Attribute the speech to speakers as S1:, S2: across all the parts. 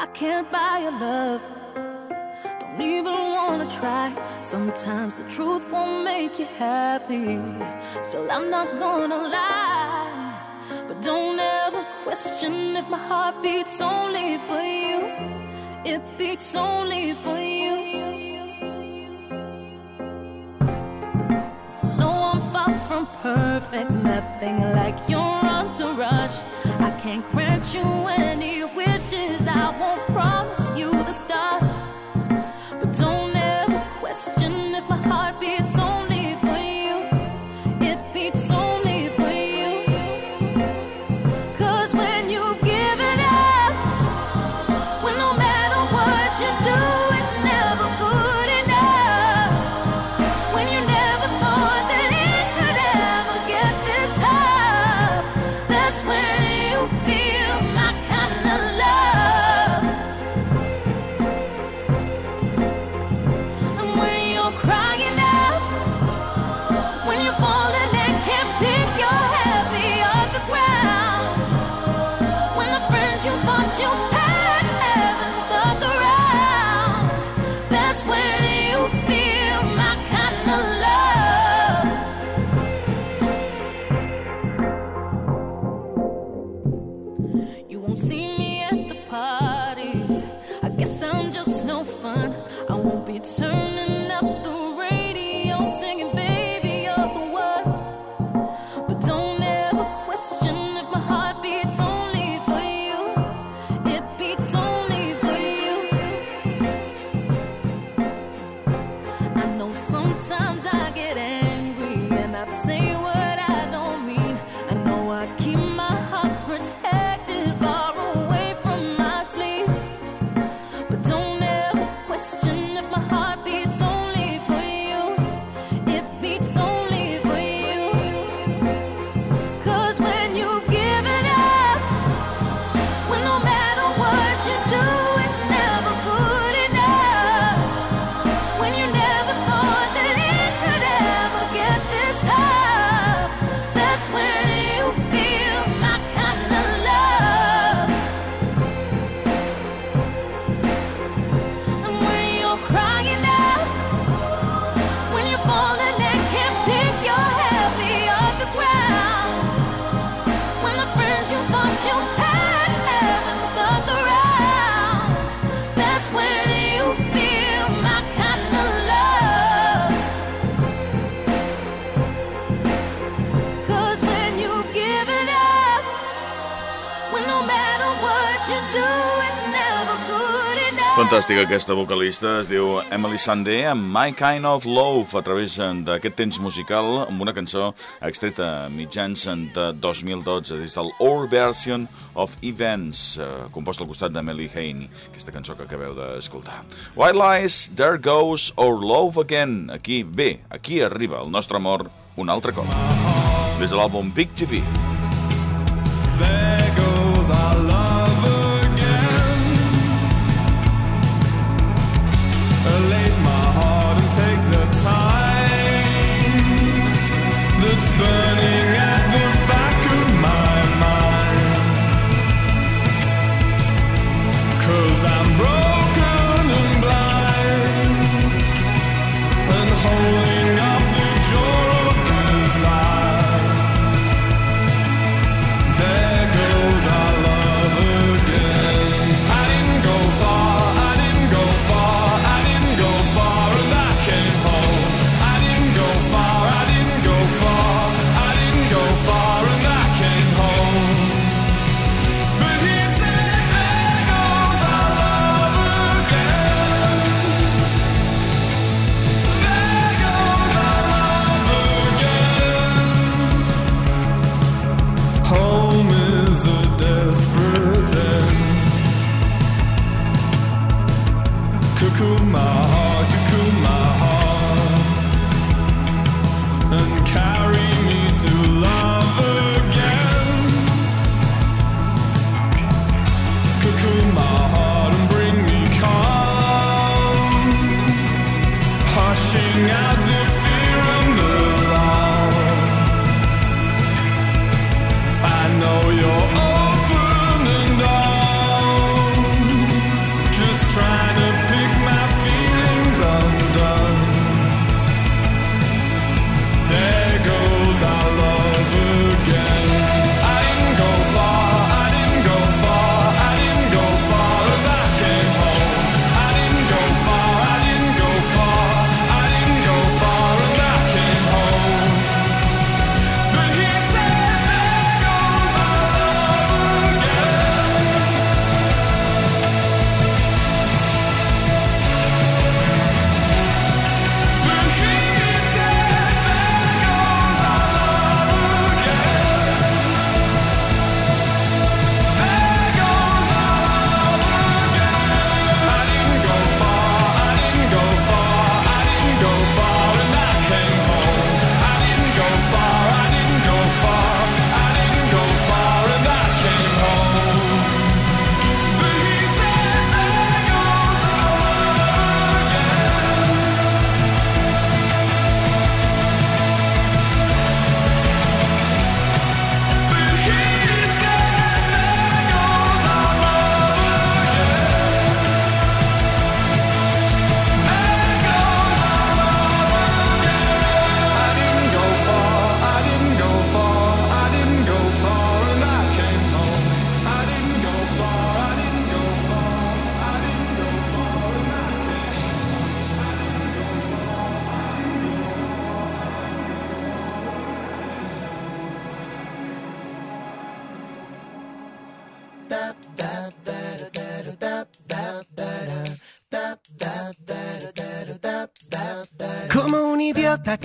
S1: I can't buy your love. Don't even wanna try. Sometimes the truth won't make you happy. Still, I'm not gonna lie. But don't ever question if my heart beats only for you. It beats only for you. No, I'm far from perfect. Nothing like your entourage. I can't grant you any wish. I won't
S2: fantàstica aquesta vocalista, es diu Emily Sandé amb My Kind of Love a través eh, d'aquest temps musical amb una cançó extreta mitjans eh, de 2012 des del Our Version of Events eh, composta al costat d'Emily Haney aquesta cançó que acabeu d'escoltar. White Lies, There Goes Our Love Again. Aquí ve, aquí arriba el nostre amor un altre cop. Des de l'àlbum Big TV
S3: There
S4: late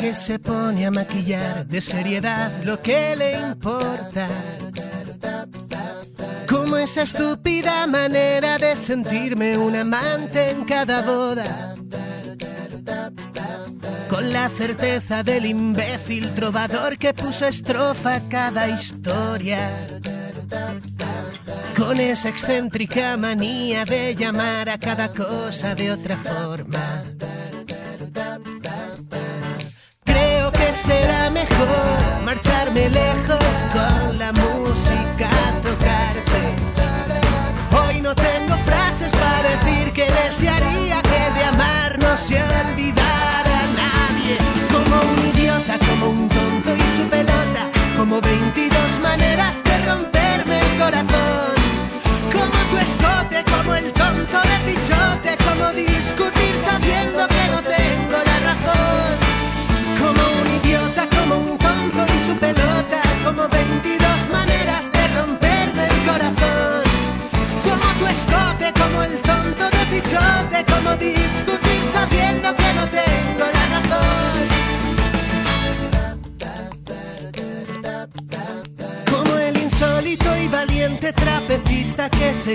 S4: que se pone a maquillar de seriedad lo que le importa. Como esa estúpida manera de sentirme un amante en cada boda. Con la certeza del imbécil trovador que puso estrofa a cada historia. Con esa excéntrica manía de llamar a cada cosa de otra forma. Marcharme lejos con la música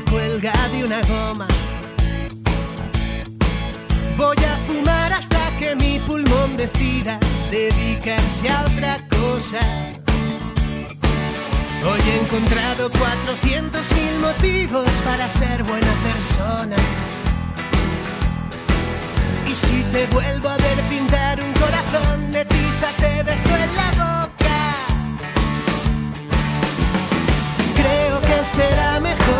S4: cuelga de una goma. Voy a fumar hasta que mi pulmón decida dedicarse a otra cosa. Hoy he encontrado 400 mil motivos para ser buena persona. Y si te vuelvo a ver pintar un corazón de tiza, te beso en la boca. Creo que será mejor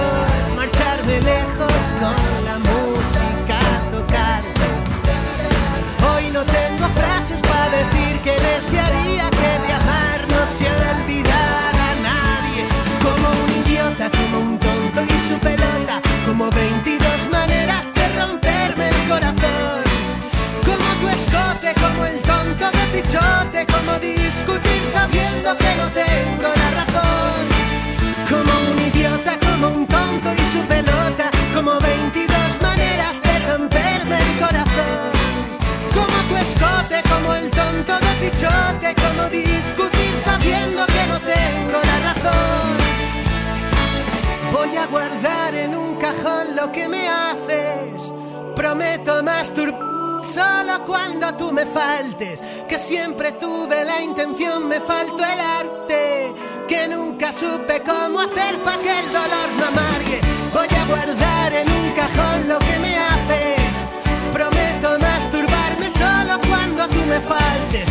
S4: guardar en un cajón lo que me haces. Prometo masturbar solo cuando tú me faltes. Que siempre tuve la intención, me faltó el arte. Que nunca supe cómo hacer para que el dolor no amargue. Voy a guardar en un cajón lo que me haces. Prometo masturbarme solo cuando tú me faltes.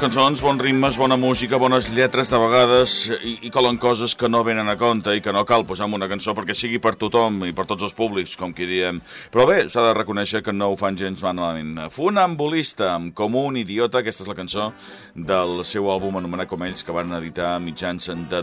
S2: Cançons, bons ritmes, bona música, bones lletres de vegades i, i colen coses que no venen a compte i que no cal posar en una cançó perquè sigui per tothom i per tots els públics, com qui diem. Però bé, s'ha de reconèixer que no ho fan gens malament. Funambulista, amb com un idiota, aquesta és la cançó del seu àlbum anomenat com ells, que van editar mitjans de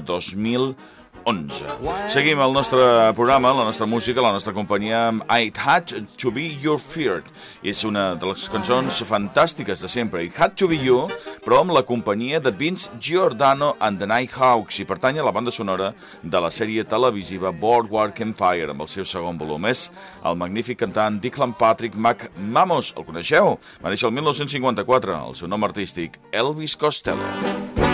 S2: 2011. Seguim el nostre programa, la nostra música, la nostra companyia amb It Had to Be Your Fear. I és una de les cançons fantàstiques de sempre. It Had to Be You, però amb la companyia de Vince Giordano and the Nighthawks i pertany a la banda sonora de la sèrie televisiva Boardwalk Empire amb el seu segon volum. És el magnífic cantant Declan Patrick McMamos. El coneixeu? Va néixer el 1954. El seu nom artístic, Elvis Costello.
S5: Why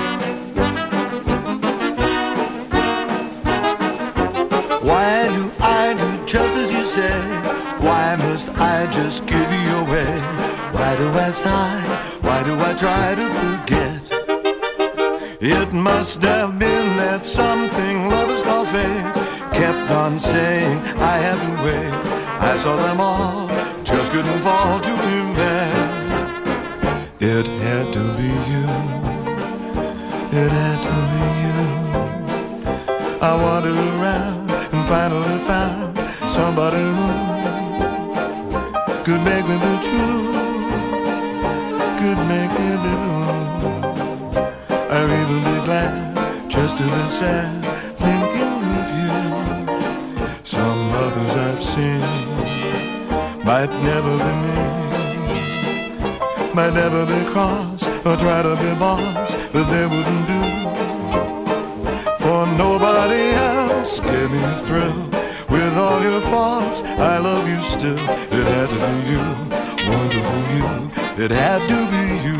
S5: say? Why must I just give you away? Why do I sigh? Why do I try to forget? It must have been that something lovers call fate kept on saying I had to wait. I saw them all, just couldn't fall to him there. It had to be you. It had to be you. I wandered around and finally found somebody who could make me be true, could make me be blue. I'd even be glad just to be sad thinking of you. Some others I've seen might never be me, might never be cross or try to be boss, but they wouldn't do. For nobody else gave me a thrill. With all your faults, I love you still. It had to be you, wonderful you. It had to be you.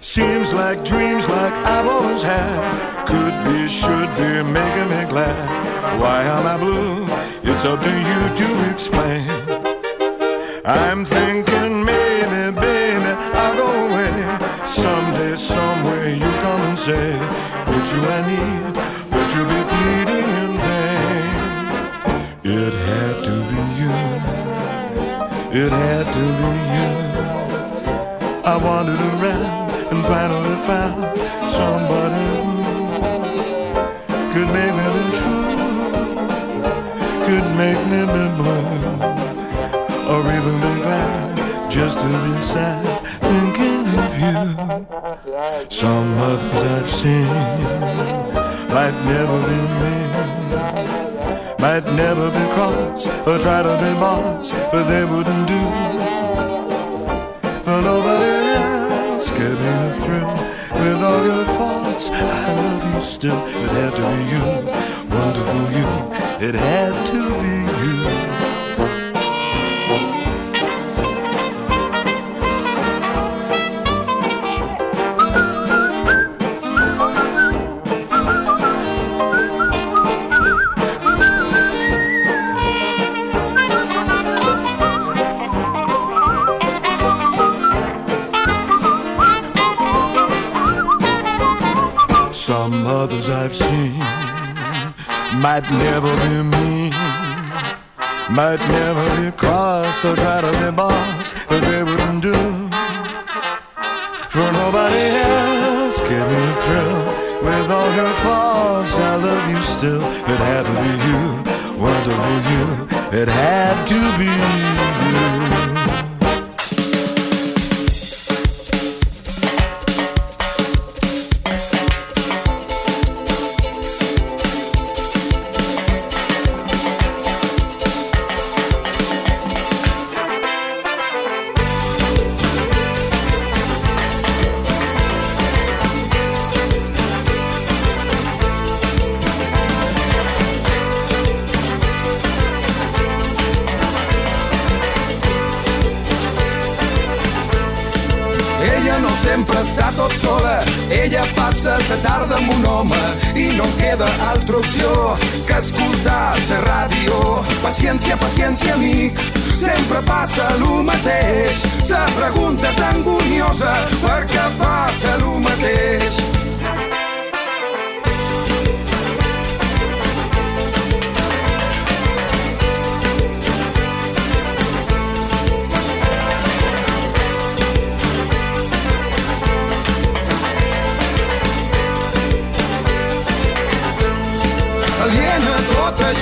S5: Seems like dreams like I've always had. Could be, should be, making me glad. Why am I blue? It's up to you to explain. I'm thinking maybe, baby, I'll go away. Someday, somewhere, you come and say, It's you I need, It had to be you. I wandered around and finally found somebody who could make me be true, could make me be blue, or even be glad just to be sad thinking of you. Some others I've seen might never be me, might never be cross or try to be boss, but they wouldn't do. For nobody else me a thrill. With all your faults, I love you still. It had to be you, wonderful you. It had to might never be cross or try to be boss, but they wouldn't do. For nobody else gave me thrill. With all your faults, I love you still. It had to be you, wonderful you. It had to be you.
S6: És perquè passa el mateix.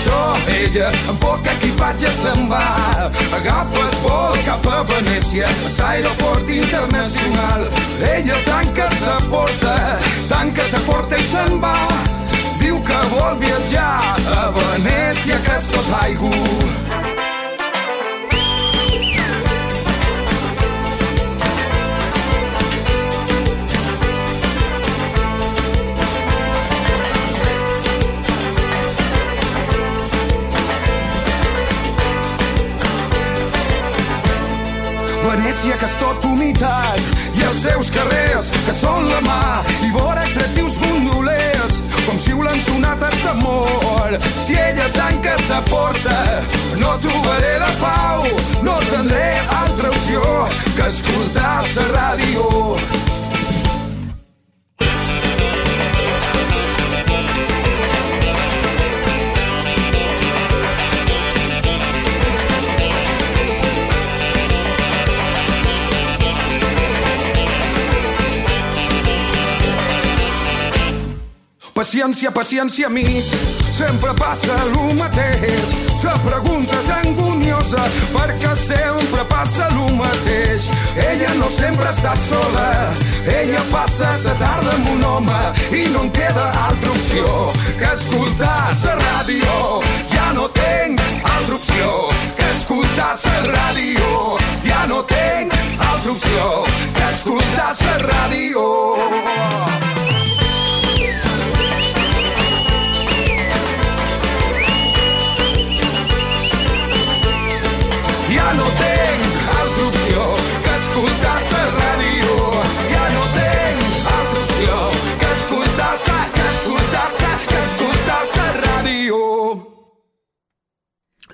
S6: Això. Ella, amb poc equipatge, se'n va. Agafa el vol cap a Venècia, a l'aeroport internacional. Ella tanca sa porta, tanca sa porta i se'n va. Diu que vol viatjar a Venècia, que és tot aigú. Venècia, que és tot humitat, i els seus carrers, que són la mà, i vora atractius gondolers, com xiulen sonates d'amor. Si ella tanca sa porta, no trobaré la pau, no tindré altra opció que escoltar sa ràdio. Paciència, paciència, a mi sempre passa el mateix. La pregunta és anguniosa perquè sempre passa el mateix. Ella no sempre ha estat sola, ella passa la tarda amb un home i no em queda altra opció que escoltar la ràdio. Ja no tenc altra opció que escoltar la ràdio. Ja no tenc altra opció que escoltar la ràdio.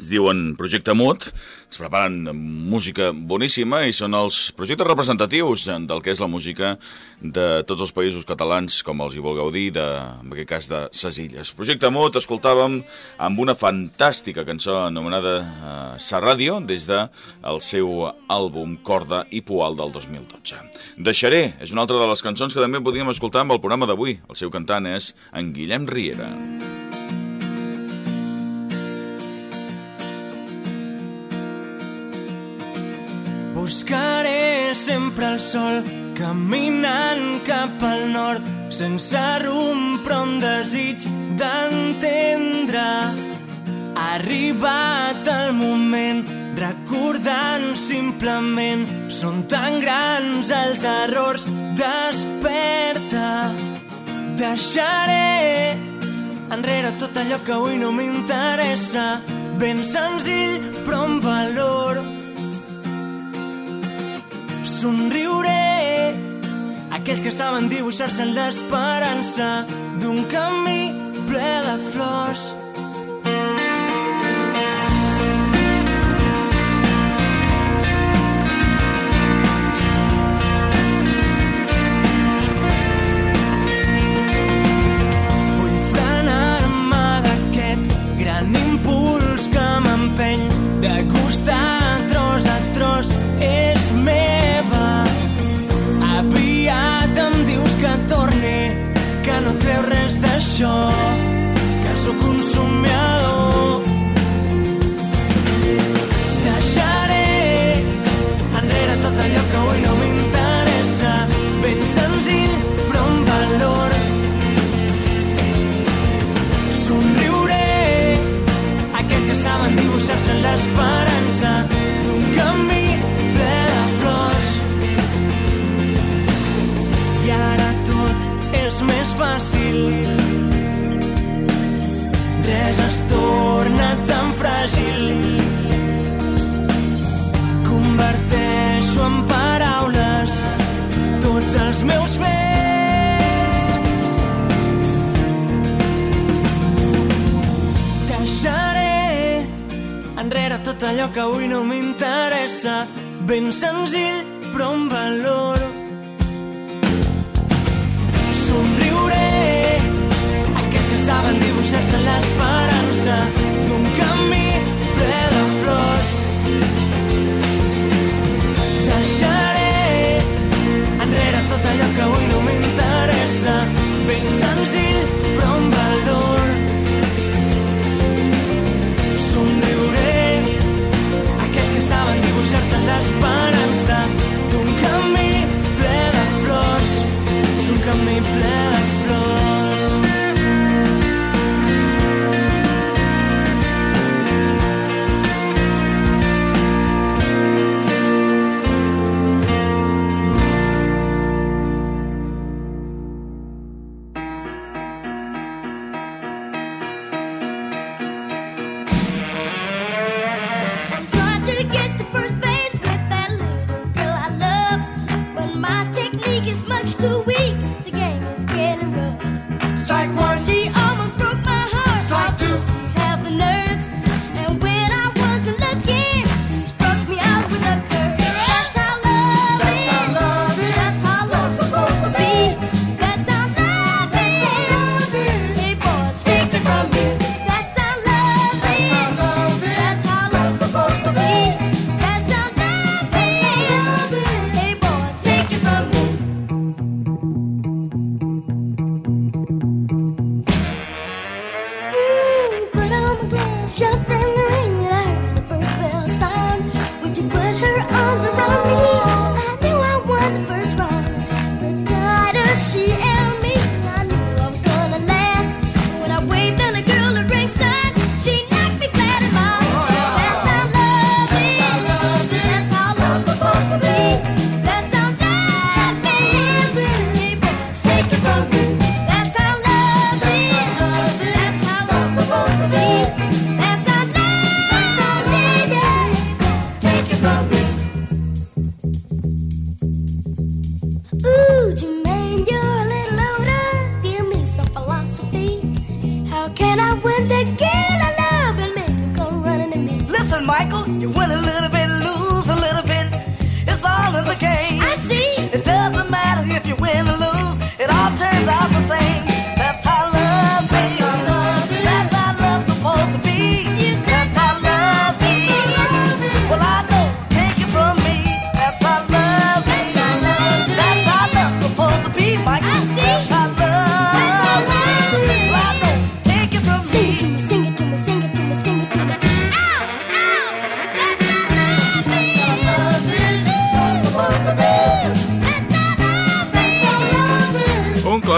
S2: Es diuen Projecte Mut, es preparen música boníssima i són els projectes representatius del que és la música de tots els països catalans, com els hi vulgueu dir, de, en aquest cas de ses illes. Projecte Mut escoltàvem amb una fantàstica cançó anomenada eh, Sa Ràdio, des de el seu àlbum Corda i Poal del 2012. Deixaré, és una altra de les cançons que també podíem escoltar amb el programa d'avui. El seu cantant és en Guillem Riera.
S1: Buscaré sempre el sol caminant cap al nord sense rumb però un desig d'entendre. Ha arribat el moment recordant simplement són tan grans els errors desperta. Deixaré enrere tot allò que avui no m'interessa ben senzill però amb valor somriuré aquells que saben dibuixar-se en l'esperança d'un camí ple de flors. És més fàcil. Res es torna tan fràgil. Converteixo en paraules tots els meus fets. Deixaré enrere tot allò que avui no m'interessa, ben senzill però amb valor. deixar-se l'esperança.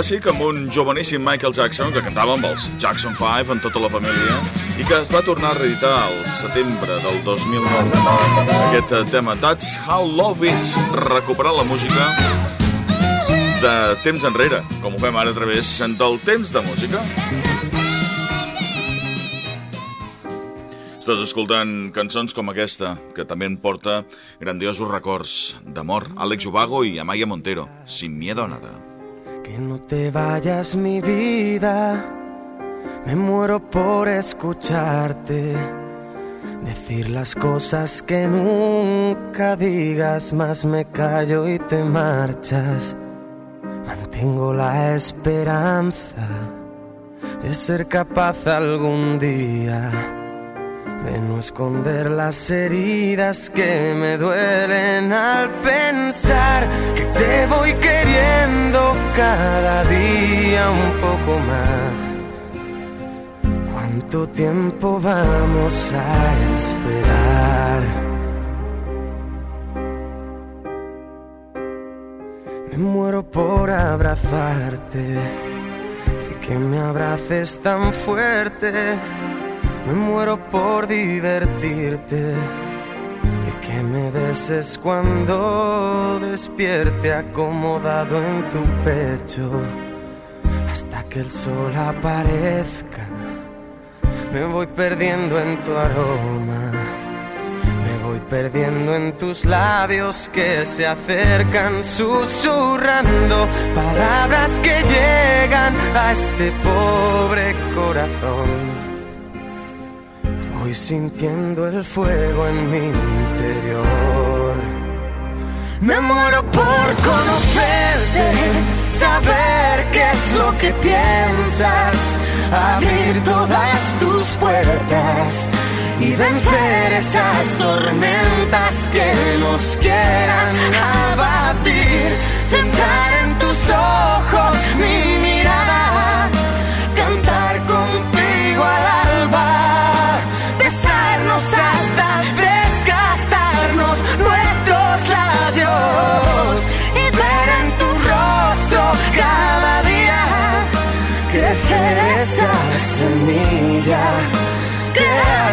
S2: Clàssic amb un joveníssim Michael Jackson que cantava amb els Jackson 5 en tota la família i que es va tornar a reeditar al setembre del 2009. Aquest eh, tema, That's How Love Is, recuperar la música de temps enrere, com ho fem ara a través del temps de música. Estàs escoltant cançons com aquesta, que també en porta grandiosos records d'amor. Àlex Ubago i Amaya Montero, Sin miedo a nada.
S7: Que no te vayas mi vida, me muero por escucharte, decir las cosas que nunca digas, más me callo y te marchas. Mantengo la esperanza de ser capaz algún día de no esconder las heridas que me duelen al pensar que te voy queriendo cada día un poco más. ¿Cuánto tiempo vamos a esperar? Me muero por abrazarte y que me abraces tan fuerte. Me muero por divertirte y que me beses cuando despierte acomodado en tu pecho hasta que el sol aparezca. Me voy perdiendo en tu aroma, me voy perdiendo en tus labios que se acercan susurrando palabras que llegan a este pobre corazón. Sintiendo el fuego en mi interior. Me muero por conocerte, saber qué es lo que piensas, abrir todas tus puertas y vencer esas tormentas que nos quieran abatir. Centrar en tus ojos mi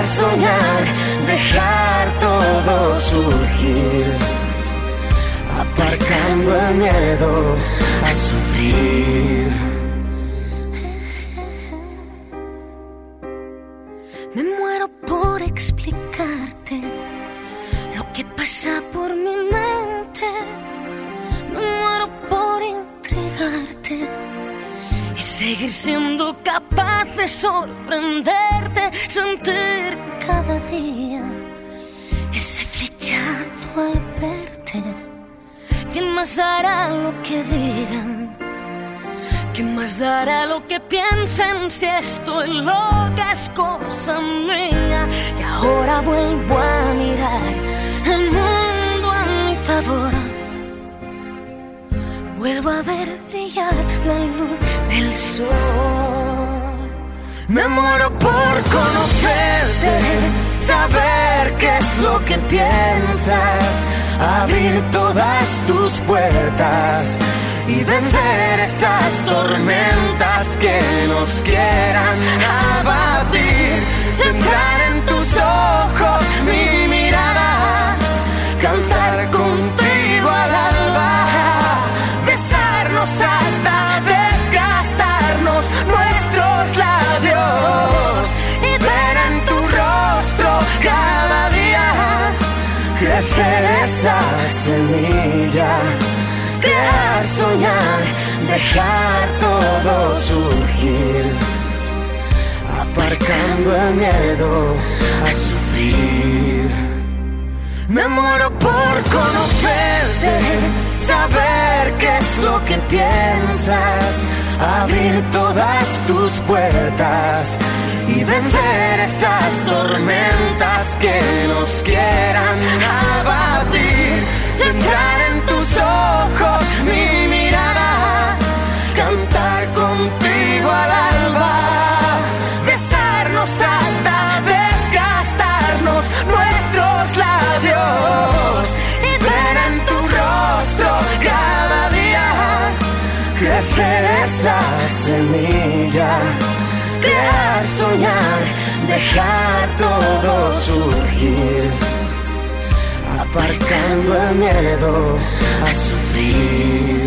S7: soñar, dejar todo surgir, aparcando el miedo a sufrir.
S8: Me muero por explicarte lo que pasa por mi mente. Me muero por entregarte seguir siendo capaz de sorprenderte, sentir cada día ese flechazo al verte. ¿Quién más dará lo que digan? ¿Quién más dará lo que piensen si estoy loca es cosa mía? Y ahora vuelvo a mirar el mundo a mi favor. Vuelvo a ver brillar la luz del sol.
S7: Me muero por conocerte, saber qué es lo que piensas, abrir todas tus puertas y vencer esas tormentas que nos quieran abatir. Centrar en tus ojos mi mirada, cantar contigo al alba, besarnos hasta nuestros labios y ver en tu rostro cada día crecer esa semilla, crear, soñar, dejar todo surgir, aparcando el miedo a sufrir. Me muero por conocerte, saber qué es lo que piensas, abrir todas tus puertas y vencer esas tormentas que nos quieran abatir. Entrar en tus ojos mi mirada, cantar contigo al alba, besarnos hasta desgastarnos nuestros labios y ver en tu rostro cada día crecer esa semilla, crear, soñar, dejar todo surgir, aparcando el miedo a sufrir.